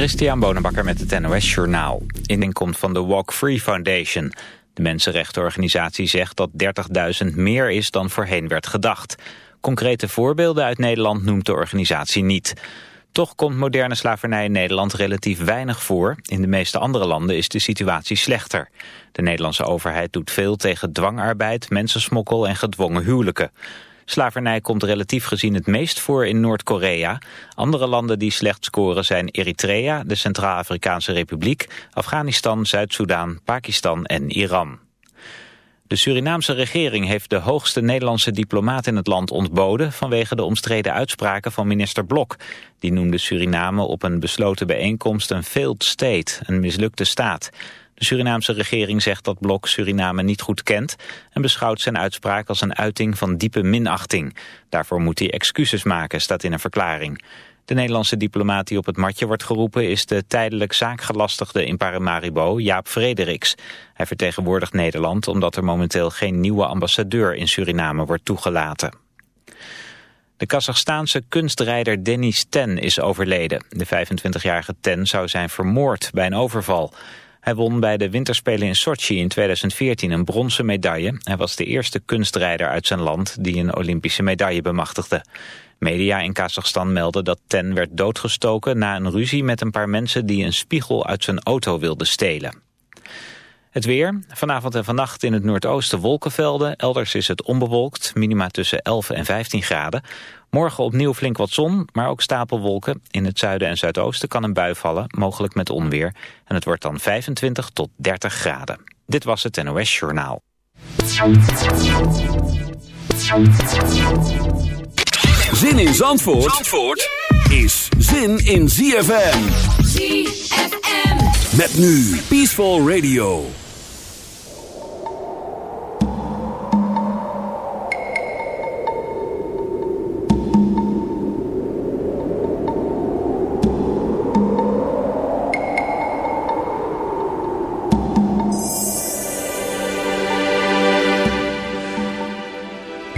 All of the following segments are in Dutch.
Christian Bonenbakker met het NOS Journaal. Inkomst van de Walk Free Foundation. De mensenrechtenorganisatie zegt dat 30.000 meer is dan voorheen werd gedacht. Concrete voorbeelden uit Nederland noemt de organisatie niet. Toch komt moderne slavernij in Nederland relatief weinig voor. In de meeste andere landen is de situatie slechter. De Nederlandse overheid doet veel tegen dwangarbeid, mensensmokkel en gedwongen huwelijken. Slavernij komt relatief gezien het meest voor in Noord-Korea. Andere landen die slecht scoren zijn Eritrea, de Centraal-Afrikaanse Republiek, Afghanistan, Zuid-Soedan, Pakistan en Iran. De Surinaamse regering heeft de hoogste Nederlandse diplomaat in het land ontboden vanwege de omstreden uitspraken van minister Blok. Die noemde Suriname op een besloten bijeenkomst een failed state, een mislukte staat. De Surinaamse regering zegt dat Blok Suriname niet goed kent... en beschouwt zijn uitspraak als een uiting van diepe minachting. Daarvoor moet hij excuses maken, staat in een verklaring. De Nederlandse diplomaat die op het matje wordt geroepen... is de tijdelijk zaakgelastigde in Paramaribo, Jaap Frederiks. Hij vertegenwoordigt Nederland omdat er momenteel geen nieuwe ambassadeur in Suriname wordt toegelaten. De Kazachstaanse kunstrijder Denis Ten is overleden. De 25-jarige Ten zou zijn vermoord bij een overval. Hij won bij de winterspelen in Sochi in 2014 een bronzen medaille. Hij was de eerste kunstrijder uit zijn land die een Olympische medaille bemachtigde. Media in Kazachstan melden dat Ten werd doodgestoken na een ruzie met een paar mensen die een spiegel uit zijn auto wilden stelen. Het weer. Vanavond en vannacht in het noordoosten wolkenvelden. Elders is het onbewolkt. Minima tussen 11 en 15 graden. Morgen opnieuw flink wat zon, maar ook stapelwolken. In het zuiden en zuidoosten kan een bui vallen, mogelijk met onweer. En het wordt dan 25 tot 30 graden. Dit was het NOS Journaal. Zin in Zandvoort, Zandvoort is zin in ZFM. ZFM. Met nu Peaceful Radio.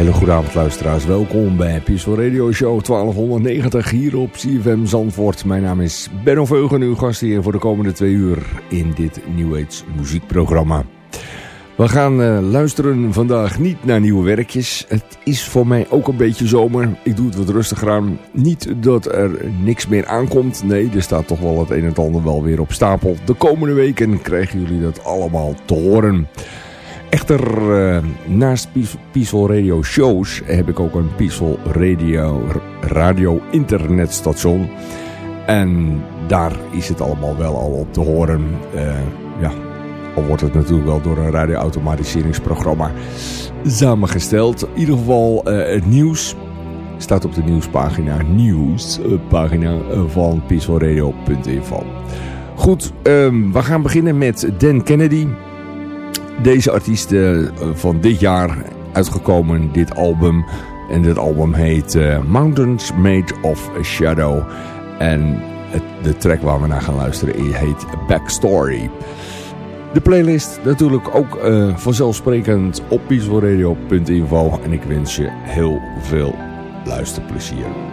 Hele goede avond luisteraars, welkom bij Peaceful Radio Show 1290 hier op CFM Zandvoort. Mijn naam is Benno Veugen, uw gast hier voor de komende twee uur in dit New Age muziekprogramma. We gaan uh, luisteren vandaag niet naar nieuwe werkjes. Het is voor mij ook een beetje zomer. Ik doe het wat rustiger aan. Niet dat er niks meer aankomt. Nee, er staat toch wel het een en ander wel weer op stapel. De komende weken krijgen jullie dat allemaal te horen. Echter, uh, naast Peaceful Radio shows heb ik ook een Peaceful Radio, radio internetstation. En daar is het allemaal wel al op te horen. Uh, ja, al wordt het natuurlijk wel door een radioautomatiseringsprogramma samengesteld. In ieder geval uh, het nieuws staat op de nieuwspagina, nieuwspagina van peacefulradio.info. Goed, um, we gaan beginnen met Dan Kennedy. Deze artiest uh, van dit jaar uitgekomen, dit album. En dit album heet uh, Mountains Made of Shadow. En de track waar we naar gaan luisteren heet Backstory. De playlist natuurlijk ook uh, vanzelfsprekend op peacefulradio.info. En ik wens je heel veel luisterplezier.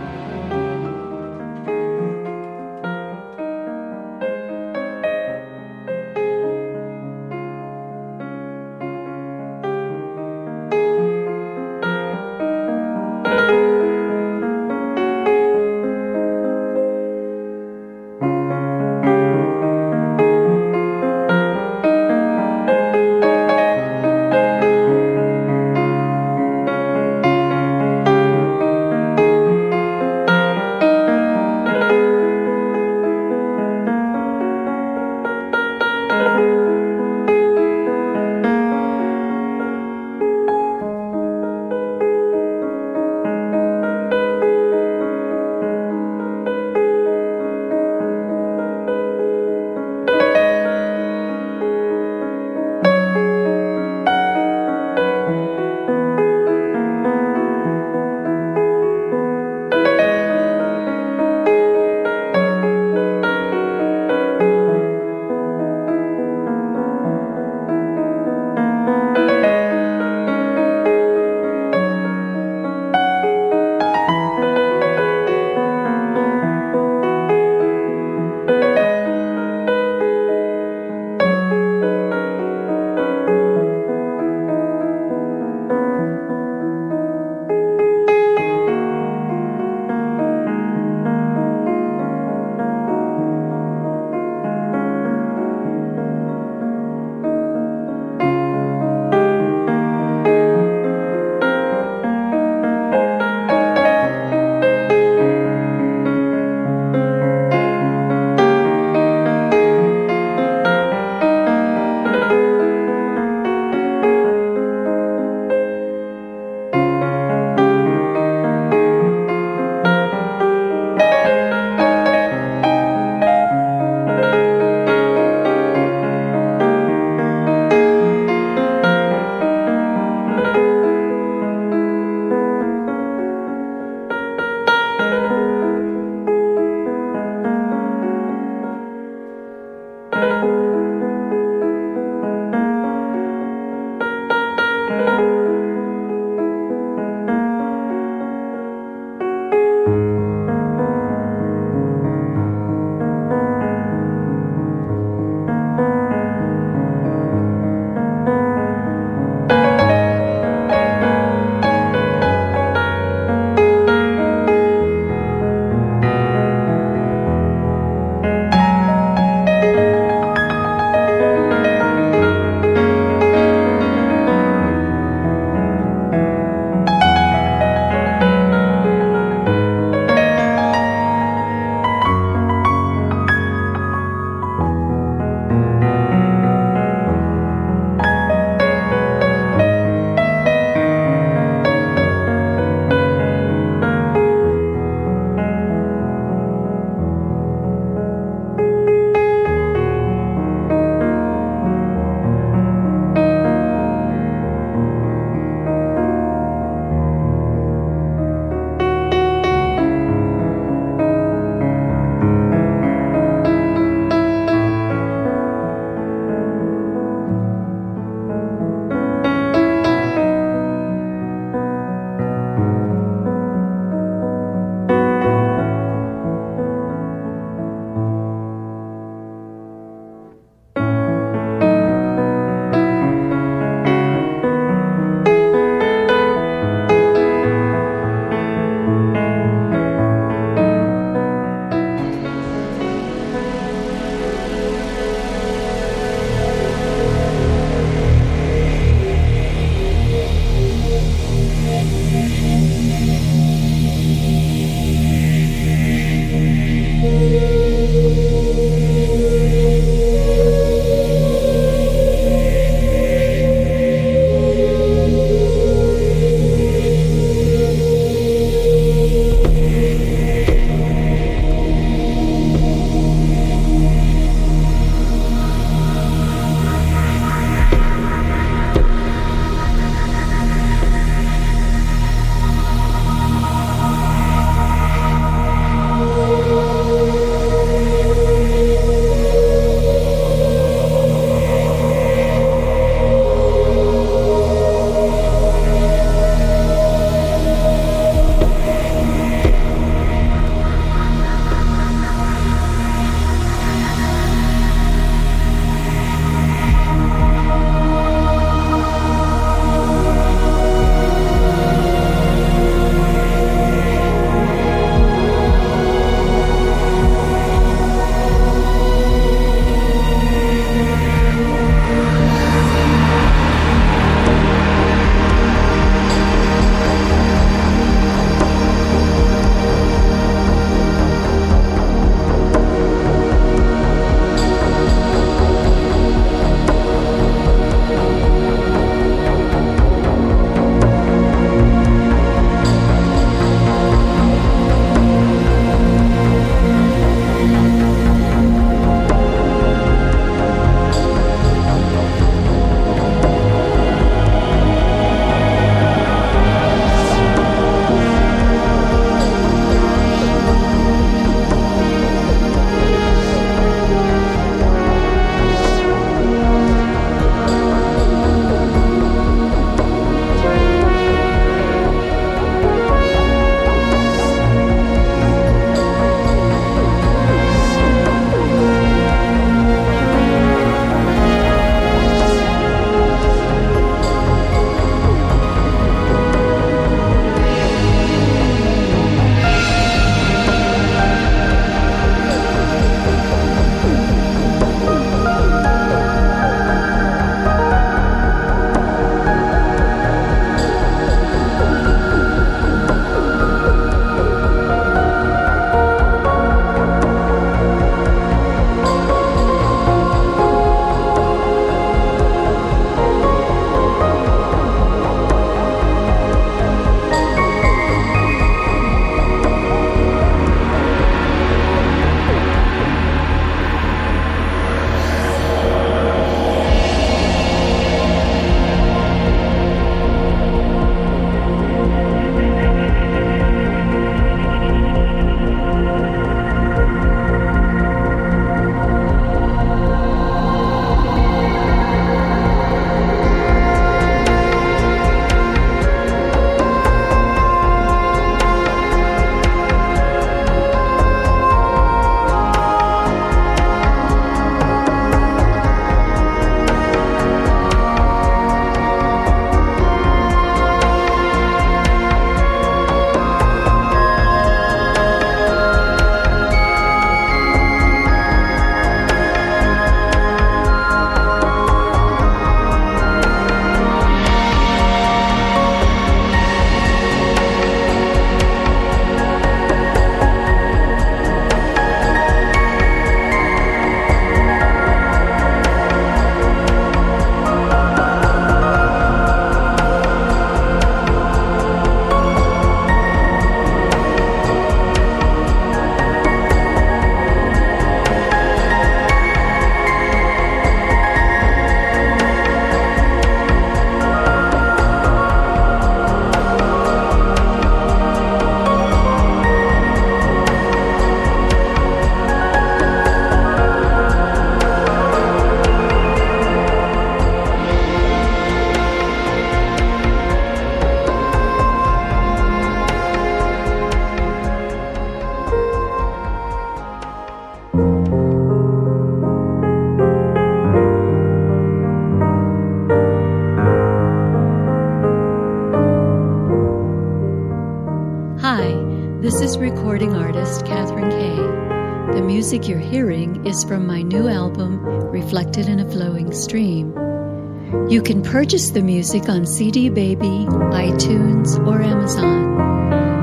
Purchase the music on CD Baby, iTunes, or Amazon.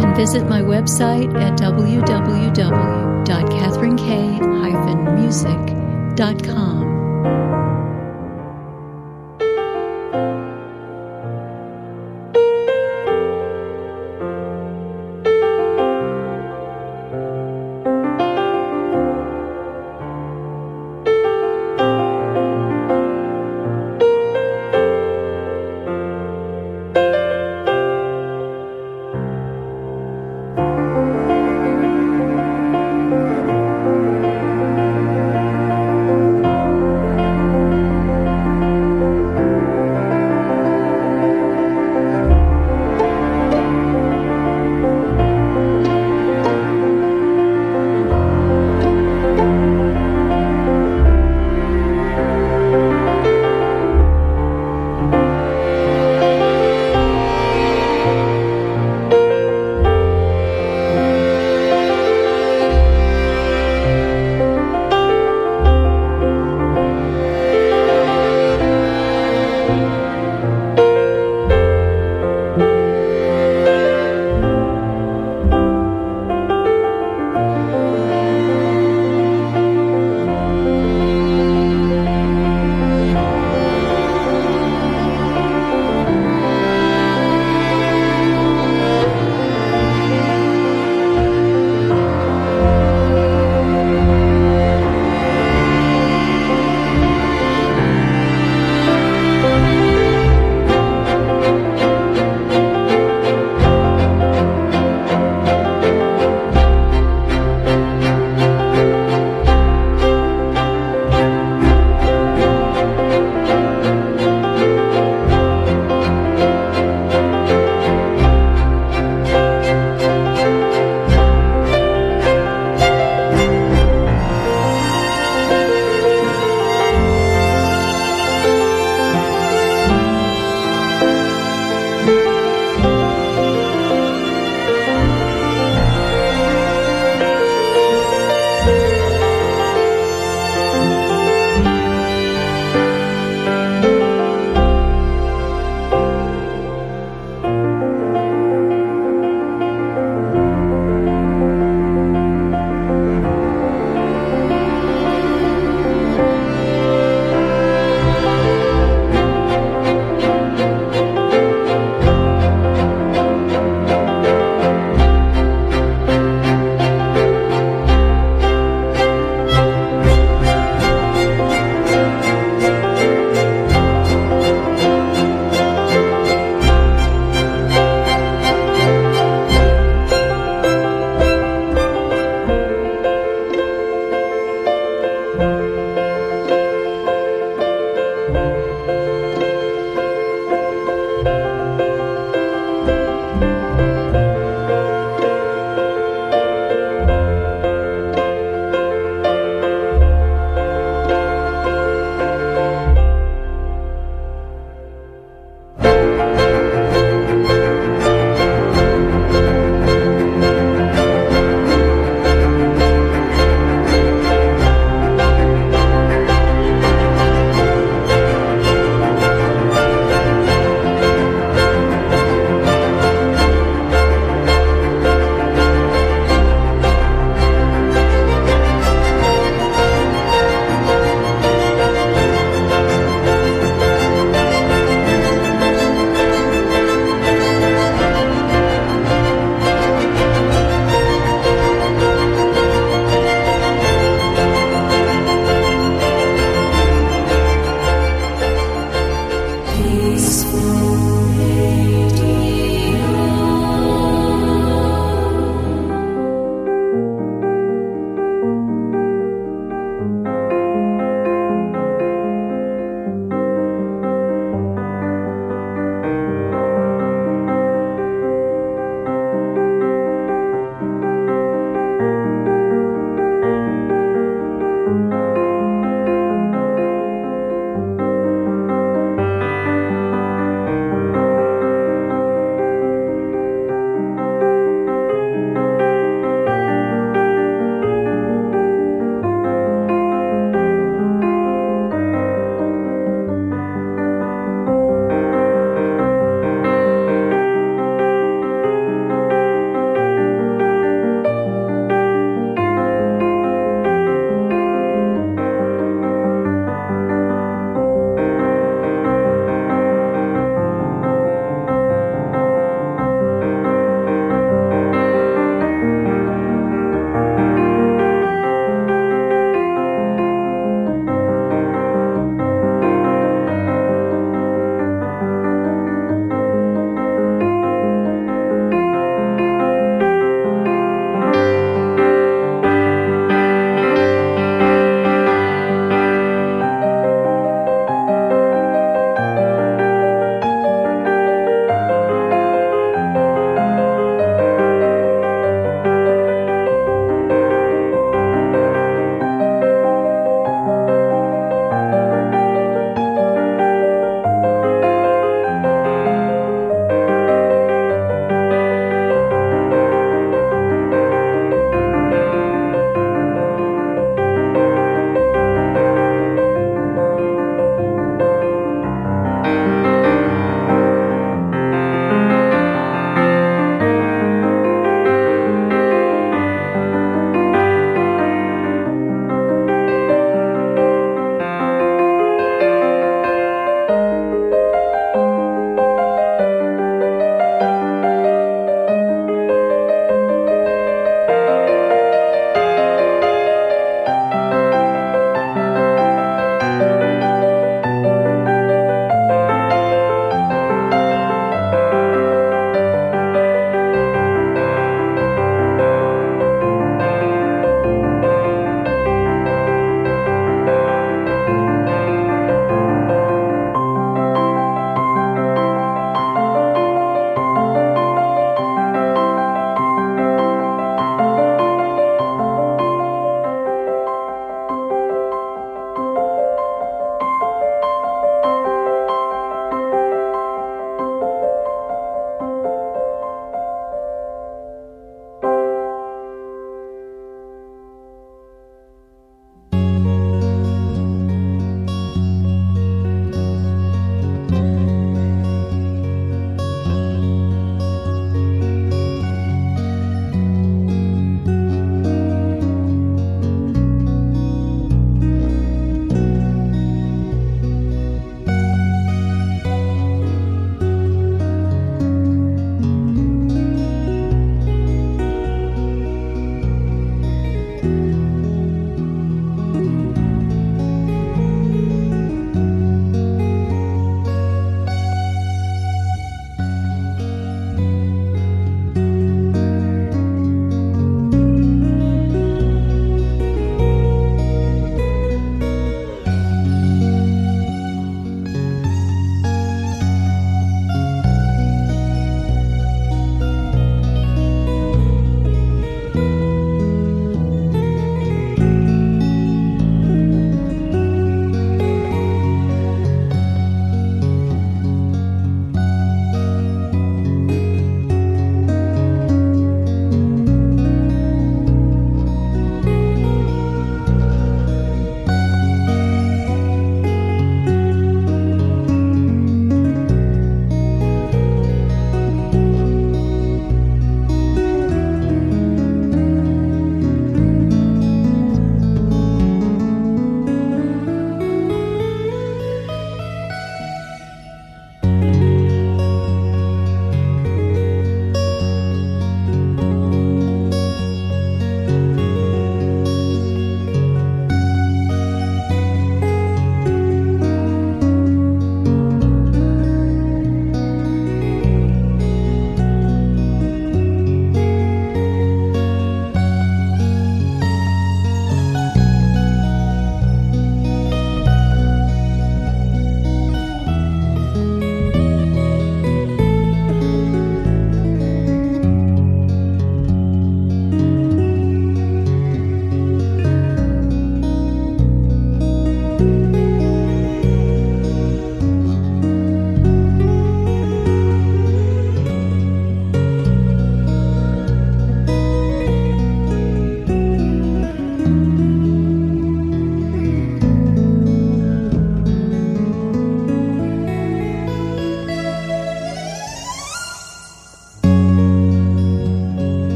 And visit my website at www.catherinek-music.com.